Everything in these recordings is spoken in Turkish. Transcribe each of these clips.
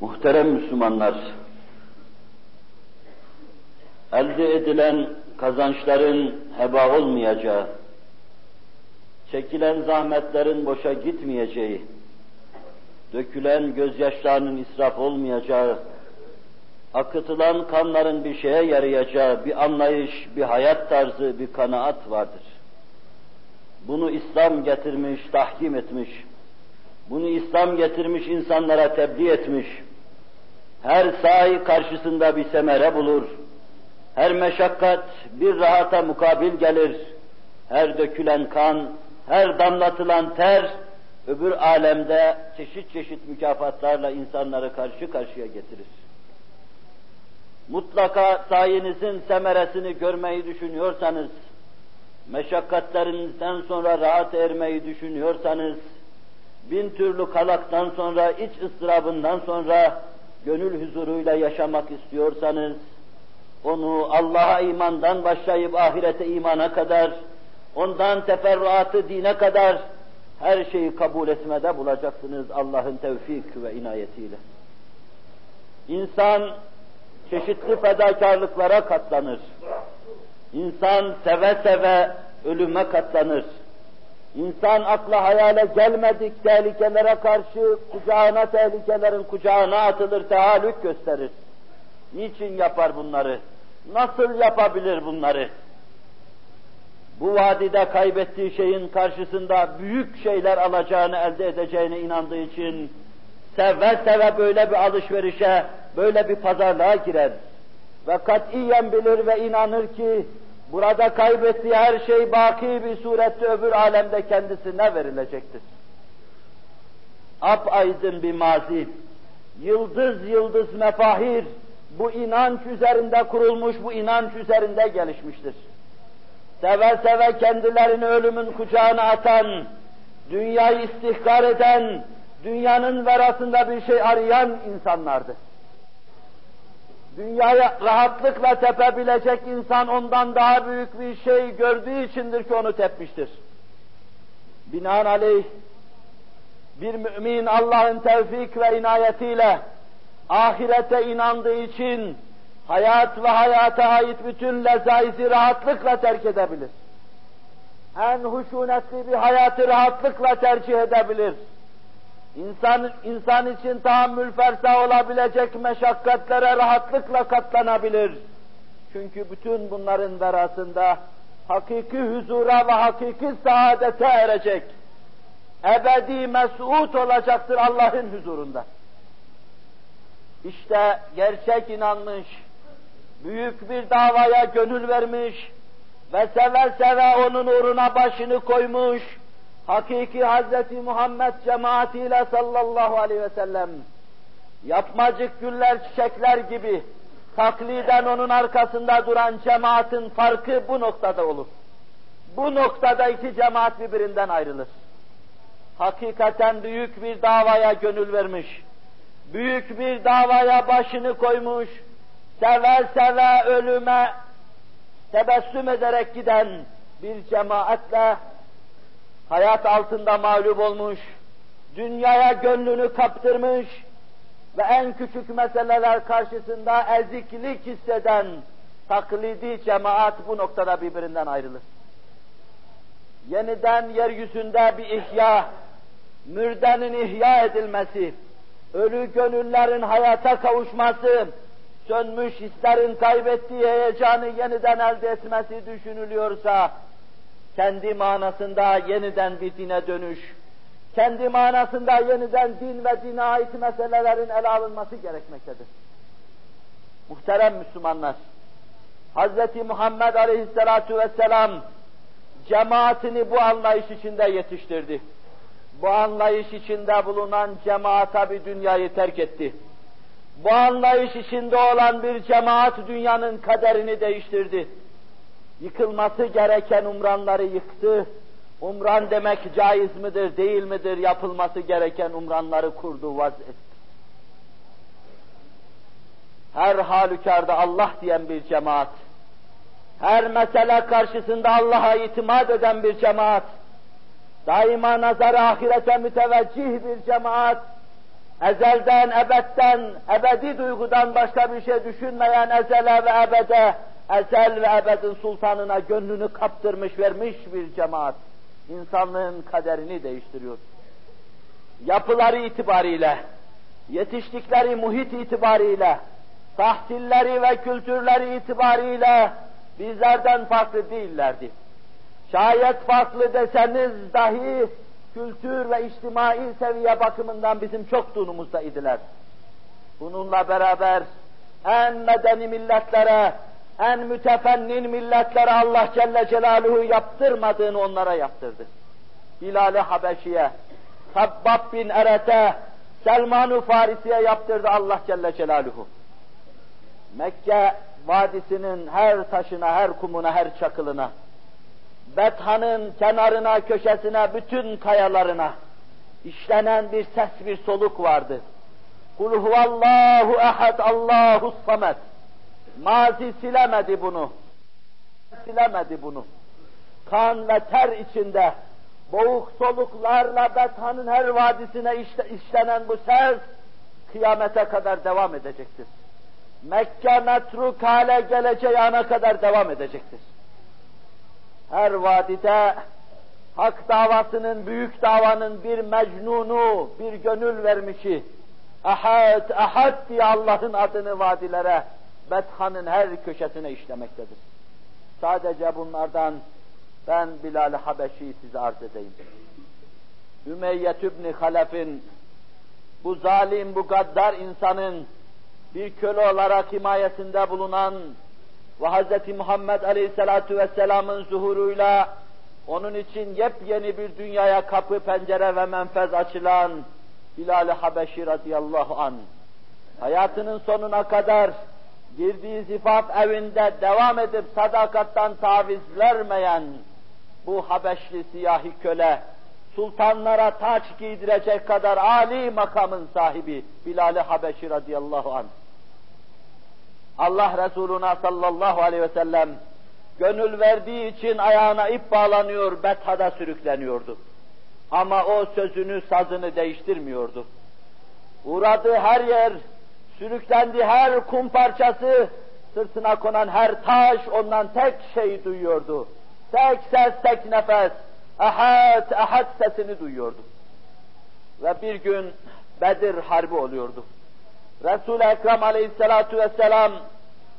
Muhterem Müslümanlar, elde edilen kazançların heba olmayacağı, çekilen zahmetlerin boşa gitmeyeceği, dökülen gözyaşlarının israf olmayacağı, akıtılan kanların bir şeye yarayacağı bir anlayış, bir hayat tarzı, bir kanaat vardır. Bunu İslam getirmiş, tahkim etmiş. Bunu İslam getirmiş, insanlara tebliğ etmiş. Her sahi karşısında bir semere bulur. Her meşakkat bir rahata mukabil gelir. Her dökülen kan, her damlatılan ter, öbür alemde çeşit çeşit mükafatlarla insanları karşı karşıya getirir. Mutlaka sayenizin semeresini görmeyi düşünüyorsanız, meşakkatlerinizden sonra rahat ermeyi düşünüyorsanız, bin türlü kalaktan sonra, iç ıstırabından sonra gönül huzuruyla yaşamak istiyorsanız, onu Allah'a imandan başlayıp ahirete imana kadar, ondan teferruatı dine kadar her şeyi kabul etmede bulacaksınız Allah'ın tevfik ve inayetiyle. İnsan çeşitli fedakarlıklara katlanır. İnsan seve seve ölüme katlanır. İnsan akla hayale gelmedik tehlikelere karşı kucağına tehlikelerin kucağına atılır, tehallük gösterir. Niçin yapar bunları? Nasıl yapabilir bunları? Bu vadide kaybettiği şeyin karşısında büyük şeyler alacağını elde edeceğine inandığı için seve seve böyle bir alışverişe, böyle bir pazarlığa girer. Ve katiyen bilir ve inanır ki burada kaybettiği her şey baki bir surette öbür alemde kendisine verilecektir. Ap aydın bir mazi, yıldız yıldız mefahir, bu inanç üzerinde kurulmuş, bu inanç üzerinde gelişmiştir. Seve seve kendilerini ölümün kucağına atan, dünyayı istihkar eden, dünyanın verasında bir şey arayan insanlardı. Dünyaya rahatlıkla tepebilecek insan ondan daha büyük bir şey gördüğü içindir ki onu tepmiştir. Binaenaleyh bir mümin Allah'ın tevfik ve inayetiyle ahirete inandığı için hayat ve hayata ait bütün lezaizi rahatlıkla terk edebilir. En huşunetli bir hayatı rahatlıkla tercih edebilir. İnsan, insan için tahammül fersa olabilecek meşakkatlere rahatlıkla katlanabilir. Çünkü bütün bunların verasında hakiki huzura ve hakiki saadete erecek. Ebedi mesut olacaktır Allah'ın huzurunda. İşte gerçek inanmış, büyük bir davaya gönül vermiş ve seve seve onun uğruna başını koymuş, hakiki Hazreti Muhammed cemaatiyle sallallahu aleyhi ve sellem, yapmacık güller çiçekler gibi takliden onun arkasında duran cemaatin farkı bu noktada olur. Bu noktada iki cemaat birbirinden ayrılır. Hakikaten büyük bir davaya gönül vermiş, büyük bir davaya başını koymuş, seve seve ölüme tebessüm ederek giden bir cemaatle hayat altında mağlup olmuş, dünyaya gönlünü kaptırmış ve en küçük meseleler karşısında eziklik hisseden taklidi cemaat bu noktada birbirinden ayrılır. Yeniden yeryüzünde bir ihya, mürdenin ihya edilmesi, ölü gönüllerin hayata kavuşması, sönmüş hislerin kaybettiği heyecanı yeniden elde etmesi düşünülüyorsa, kendi manasında yeniden bir dine dönüş, kendi manasında yeniden din ve dine ait meselelerin ele alınması gerekmektedir. Muhterem Müslümanlar, Hz. Muhammed Aleyhisselatu Vesselam cemaatini bu anlayış içinde yetiştirdi. Bu anlayış içinde bulunan cemaat tabi dünyayı terk etti. Bu anlayış içinde olan bir cemaat dünyanın kaderini değiştirdi yıkılması gereken umranları yıktı. Umran demek caiz midir, değil midir? Yapılması gereken umranları kurdu, vaz etti. Her halükarda Allah diyen bir cemaat, her mesele karşısında Allah'a itimat eden bir cemaat, daima nazar ahirete müteveccih bir cemaat, ezelden, ebedden, ebedi duygudan başka bir şey düşünmeyen ezele ve ebede, ezel ve ebedin sultanına gönlünü kaptırmış vermiş bir cemaat, insanlığın kaderini değiştiriyor. Yapıları itibariyle, yetiştikleri muhit itibariyle, tahsilleri ve kültürleri itibariyle bizlerden farklı değillerdi. Şayet farklı deseniz dahi kültür ve içtimai seviye bakımından bizim çok dunumuzda idiler. Bununla beraber en medeni milletlere, en mütefennin milletlere Allah Celle Celaluhu yaptırmadığını onlara yaptırdı. Bilal-i Habeşi'ye, Habbab bin Eret'e, Selman-ı Farisi'ye yaptırdı Allah Celle Celaluhu. Mekke vadisinin her taşına, her kumuna, her çakılına, Bethan'ın kenarına, köşesine, bütün kayalarına işlenen bir ses, bir soluk vardı. Kul huvallahu ehad, Allahu samet. Mazi silemedi bunu. Silemedi bunu. Kan ve ter içinde boğuk soluklarla Bethan'ın her vadisine işlenen bu ses kıyamete kadar devam edecektir. Mekke metruk hale geleceği ana kadar devam edecektir. Her vadide hak davasının, büyük davanın bir mecnunu, bir gönül vermişi, ahad, ahad diye Allah'ın adını vadilere, Bethan'ın her köşesine işlemektedir. Sadece bunlardan ben Bilal-i Habeşi'yi size arz edeyim. Ümeyye İbni Halef'in, bu zalim, bu gaddar insanın bir köle olarak himayesinde bulunan ve Hz. Muhammed Aleyhisselatu Vesselam'ın zuhuruyla onun için yepyeni bir dünyaya kapı, pencere ve menfez açılan Bilal-i Habeşi radıyallahu an hayatının sonuna kadar girdiği zifaf evinde devam edip sadakattan taviz vermeyen bu Habeşli siyahi köle, sultanlara taç giydirecek kadar âli makamın sahibi Bilal-i Habeşi radıyallahu anh. Allah Resuluna sallallahu aleyhi ve sellem gönül verdiği için ayağına ip bağlanıyor, bethada sürükleniyordu. Ama o sözünü, sazını değiştirmiyordu. Uğradığı her yer, sürüklendiği her kum parçası, sırtına konan her taş ondan tek şey duyuyordu. Tek ses, tek nefes, ahad, ahad sesini duyuyordu. Ve bir gün Bedir Harbi oluyordu. Resul-i Ekrem aleyhissalatu vesselam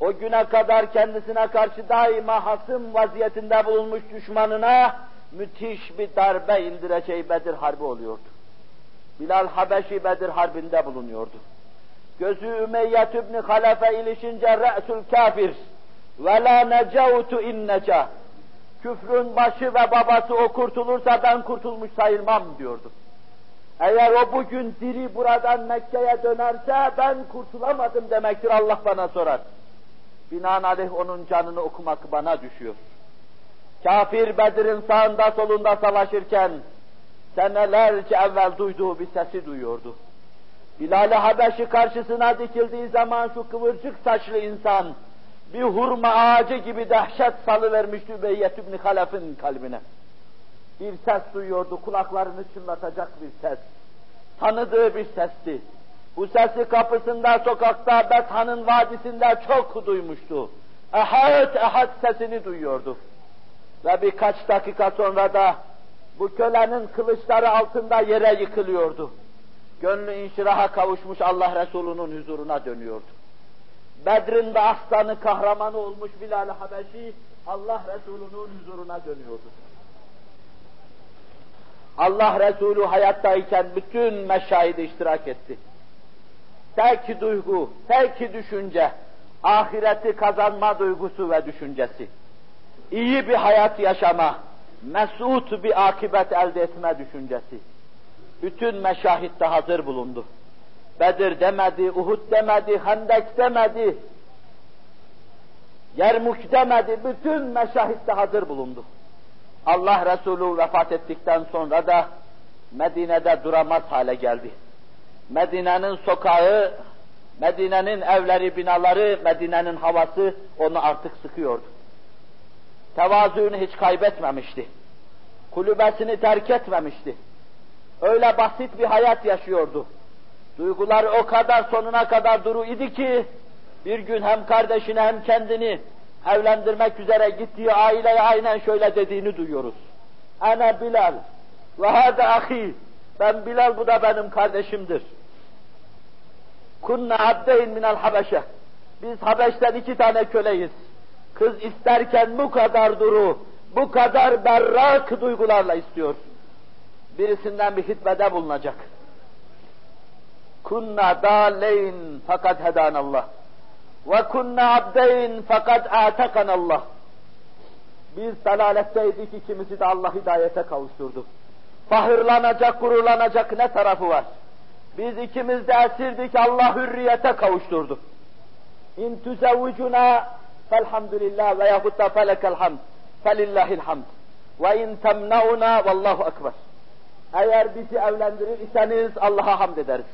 o güne kadar kendisine karşı daima hasım vaziyetinde bulunmuş düşmanına müthiş bir darbe indireceği Bedir Harbi oluyordu. Bilal Habeşi Bedir Harbi'nde bulunuyordu. Gözü Ümeyyet İbni Halefe ilişince re'sul kafir ve la necavtu in neca. Küfrün başı ve babası o kurtulursa ben kurtulmuş sayılmam diyordu. Eğer o bugün diri buradan Mekke'ye dönerse ben kurtulamadım demektir Allah bana sorar. Binaenaleyh onun canını okumak bana düşüyor. Kafir Bedir'in sağında solunda savaşırken senelerce evvel duyduğu bir sesi duyuyordu. Bilal-i Habeşi karşısına dikildiği zaman şu kıvırcık saçlı insan bir hurma ağacı gibi dehşet salıvermişti Übeyyet İbni Halef'in kalbine bir ses duyuyordu, kulaklarını çınlatacak bir ses. Tanıdığı bir sesti. Bu sesi kapısında, sokakta, Bethan'ın vadisinde çok duymuştu. Ehad, ehad sesini duyuyordu. Ve birkaç dakika sonra da bu kölenin kılıçları altında yere yıkılıyordu. Gönlü inşiraha kavuşmuş Allah Resulü'nün huzuruna dönüyordu. Bedrin de aslanı kahramanı olmuş Bilal-i Habeşi Allah Resulü'nün huzuruna dönüyordu. Allah Resulü hayattayken bütün meşahide iştirak etti. Tek duygu, tek düşünce, ahireti kazanma duygusu ve düşüncesi. İyi bir hayat yaşama, mesut bir akibet elde etme düşüncesi. Bütün meşahitte hazır bulundu. Bedir demedi, Uhud demedi, Hendek demedi, Yermuk demedi, bütün meşahitte hazır bulundu. Allah Resulü vefat ettikten sonra da Medine'de duramaz hale geldi. Medine'nin sokağı, Medine'nin evleri, binaları, Medine'nin havası onu artık sıkıyordu. Tevazuunu hiç kaybetmemişti. Kulübesini terk etmemişti. Öyle basit bir hayat yaşıyordu. Duygular o kadar sonuna kadar duru idi ki, bir gün hem kardeşini hem kendini evlendirmek üzere gittiği aileye aynen şöyle dediğini duyuyoruz. Ana Bilal ve hâde ahi. Ben Bilal bu da benim kardeşimdir. Kunna abdeyn minel Habeşe. Biz Habeş'ten iki tane köleyiz. Kız isterken bu kadar duru, bu kadar berrak duygularla istiyor. Birisinden bir hitbede bulunacak. Kunna dâleyn fakat hedanallah. Ve kunna abdeyn fakat Allah. Biz dalaletteydik ikimizi de Allah hidayete kavuşturdu. Fahırlanacak, gururlanacak ne tarafı var? Biz ikimiz de esirdik, Allah hürriyete kavuşturdu. İn tuzevvicuna felhamdülillah ve yahut da felekel hamd. Felillahil hamd. Ve in temnauna vallahu ekber. Eğer bizi evlendirir iseniz Allah'a hamd ederiz.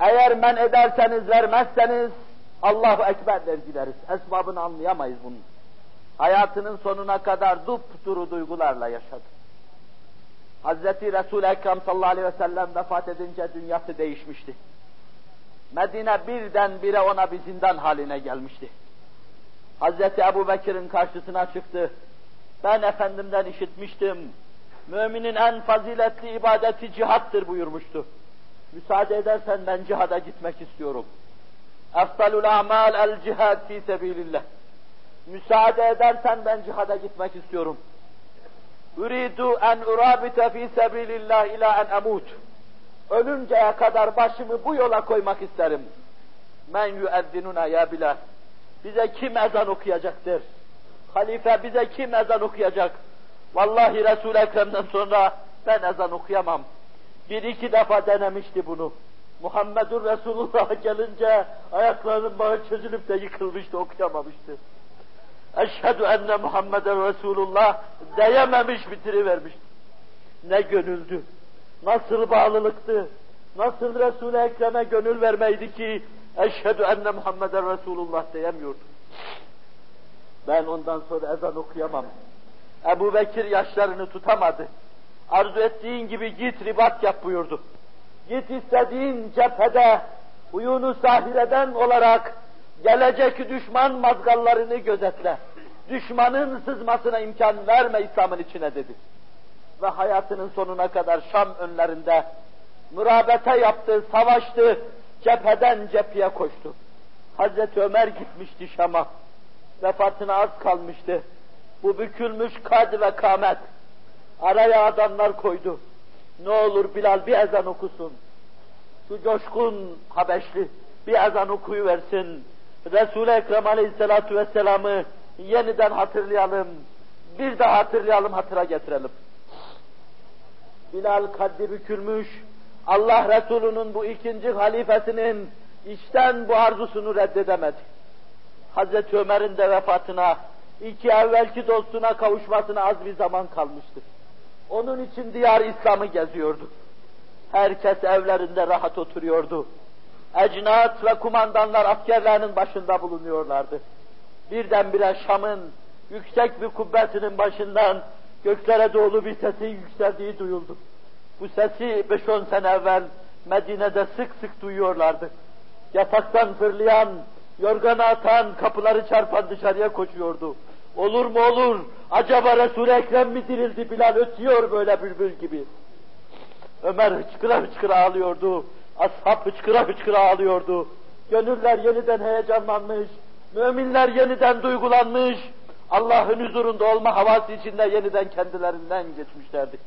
Eğer men ederseniz, vermezseniz Allahu Ekber der gideriz. Esbabını anlayamayız bunun. Hayatının sonuna kadar dupduru duygularla yaşadı. Hazreti Resul-i Ekrem sallallahu aleyhi ve sellem vefat edince dünyası değişmişti. Medine birden bire ona bir zindan haline gelmişti. Hazreti Ebu Bekir'in karşısına çıktı. Ben Efendimden işitmiştim. Müminin en faziletli ibadeti cihattır buyurmuştu. Müsaade edersen ben cihada gitmek istiyorum. Eftalul amal el cihad fi sebilillah. Müsaade edersen ben cihada gitmek istiyorum. Uridu en urabite fi sebilillah ila en amut. Ölünceye kadar başımı bu yola koymak isterim. Men yueddinuna ya Bilal. Bize kim ezan okuyacaktır? Halife bize kim ezan okuyacak? Vallahi Resul-i Ekrem'den sonra ben ezan okuyamam. Bir iki defa denemişti bunu. Muhammedur Resulullah gelince ayaklarının bağı çözülüp de yıkılmıştı, okuyamamıştı. Eşhedü enne Muhammeden Resulullah diyememiş bitirivermişti. Ne gönüldü, nasıl bağlılıktı, nasıl Resul-i Ekrem'e gönül vermeydi ki eşhedü enne Muhammeden Resulullah diyemiyordu. Ben ondan sonra ezan okuyamam. Ebu Bekir yaşlarını tutamadı. Arzu ettiğin gibi git ribat yap buyurdu. Git istediğin cephede uyunu sahireden olarak gelecek düşman mazgallarını gözetle. Düşmanın sızmasına imkan verme İslam'ın içine dedi. Ve hayatının sonuna kadar Şam önlerinde mürabete yaptı, savaştı, cepheden cepheye koştu. Hazreti Ömer gitmişti Şam'a. Vefatına az kalmıştı. Bu bükülmüş kad ve kamet. Araya adamlar koydu. Ne olur Bilal bir ezan okusun. Şu coşkun Habeşli bir ezan okuyuversin. Resul-i Ekrem Aleyhisselatü Vesselam'ı yeniden hatırlayalım. Bir daha hatırlayalım, hatıra getirelim. Bilal kaddi bükülmüş, Allah Resulü'nün bu ikinci halifesinin içten bu arzusunu reddedemedi. Hazreti Ömer'in de vefatına, iki evvelki dostuna kavuşmasına az bir zaman kalmıştır. Onun için diyar İslam'ı geziyordu. Herkes evlerinde rahat oturuyordu. Ecnat ve kumandanlar askerlerinin başında bulunuyorlardı. Birdenbire Şam'ın yüksek bir kubbesinin başından göklere doğru bir sesin yükseldiği duyuldu. Bu sesi 5-10 sene evvel Medine'de sık sık duyuyorlardı. Yataktan fırlayan, yorganı atan, kapıları çarpan dışarıya koşuyordu. Olur mu olur, acaba Resul-i Ekrem mi dirildi Bilal ötüyor böyle bülbül gibi. Ömer hıçkıra hıçkıra ağlıyordu. Ashab hıçkıra hıçkıra ağlıyordu. Gönüller yeniden heyecanlanmış. Müminler yeniden duygulanmış. Allah'ın huzurunda olma havası içinde yeniden kendilerinden geçmişlerdi.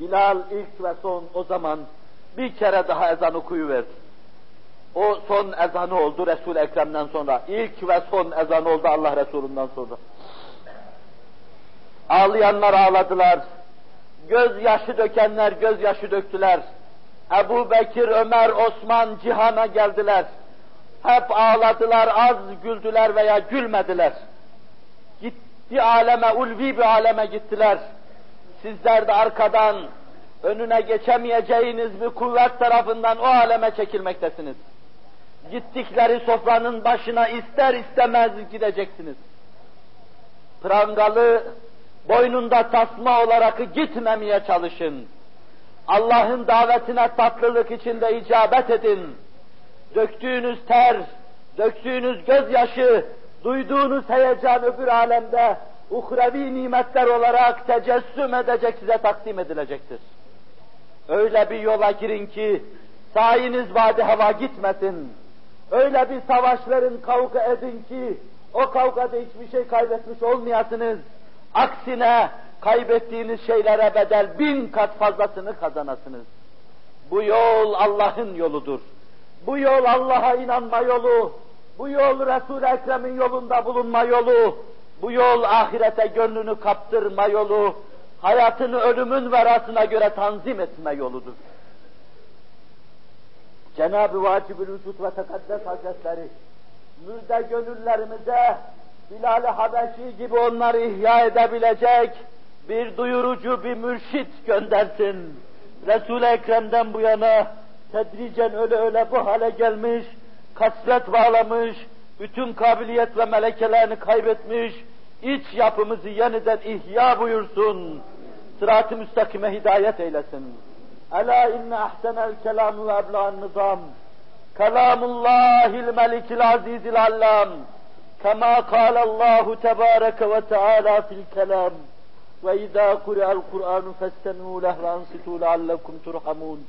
Bilal ilk ve son o zaman bir kere daha ezan okuyuverdi. O son ezanı oldu Resul-i Ekrem'den sonra. İlk ve son ezan oldu Allah Resulü'nden sonra. Ağlayanlar ağladılar. Göz yaşı dökenler göz yaşı döktüler. Ebu Bekir, Ömer, Osman cihana geldiler. Hep ağladılar, az güldüler veya gülmediler. Gitti aleme, ulvi bir aleme gittiler. Sizler de arkadan önüne geçemeyeceğiniz bir kuvvet tarafından o aleme çekilmektesiniz. Gittikleri sofranın başına ister istemez gideceksiniz. Prangalı boynunda tasma olarak gitmemeye çalışın. Allah'ın davetine tatlılık içinde icabet edin. Döktüğünüz ter, döktüğünüz gözyaşı, duyduğunuz heyecan öbür alemde uhrevi nimetler olarak tecessüm edecek size takdim edilecektir. Öyle bir yola girin ki sayiniz vadi hava gitmesin. Öyle bir savaş verin, kavga edin ki o kavgada hiçbir şey kaybetmiş olmayasınız. Aksine kaybettiğiniz şeylere bedel bin kat fazlasını kazanasınız. Bu yol Allah'ın yoludur. Bu yol Allah'a inanma yolu. Bu yol Resul-i Ekrem'in yolunda bulunma yolu. Bu yol ahirete gönlünü kaptırma yolu. Hayatını ölümün verasına göre tanzim etme yoludur. Cenab-ı Vacib-ül ve Tekaddes Hazretleri mürde gönüllerimize Bilal-i Habeşi gibi onları ihya edebilecek bir duyurucu, bir mürşit göndersin. Resul-i Ekrem'den bu yana tedricen öyle öyle bu hale gelmiş, kasvet bağlamış, bütün kabiliyet ve melekelerini kaybetmiş, iç yapımızı yeniden ihya buyursun. Sırat-ı müstakime hidayet eylesin. ألا إن أحسن الكلام وأبلغ النظام. كلام الله الملك العزيز العلام كما قال الله تبارك وتعالى في الكلام. وإذا قرأ القرآن فاستنوا له وأنصتوا لعلكم ترحمون.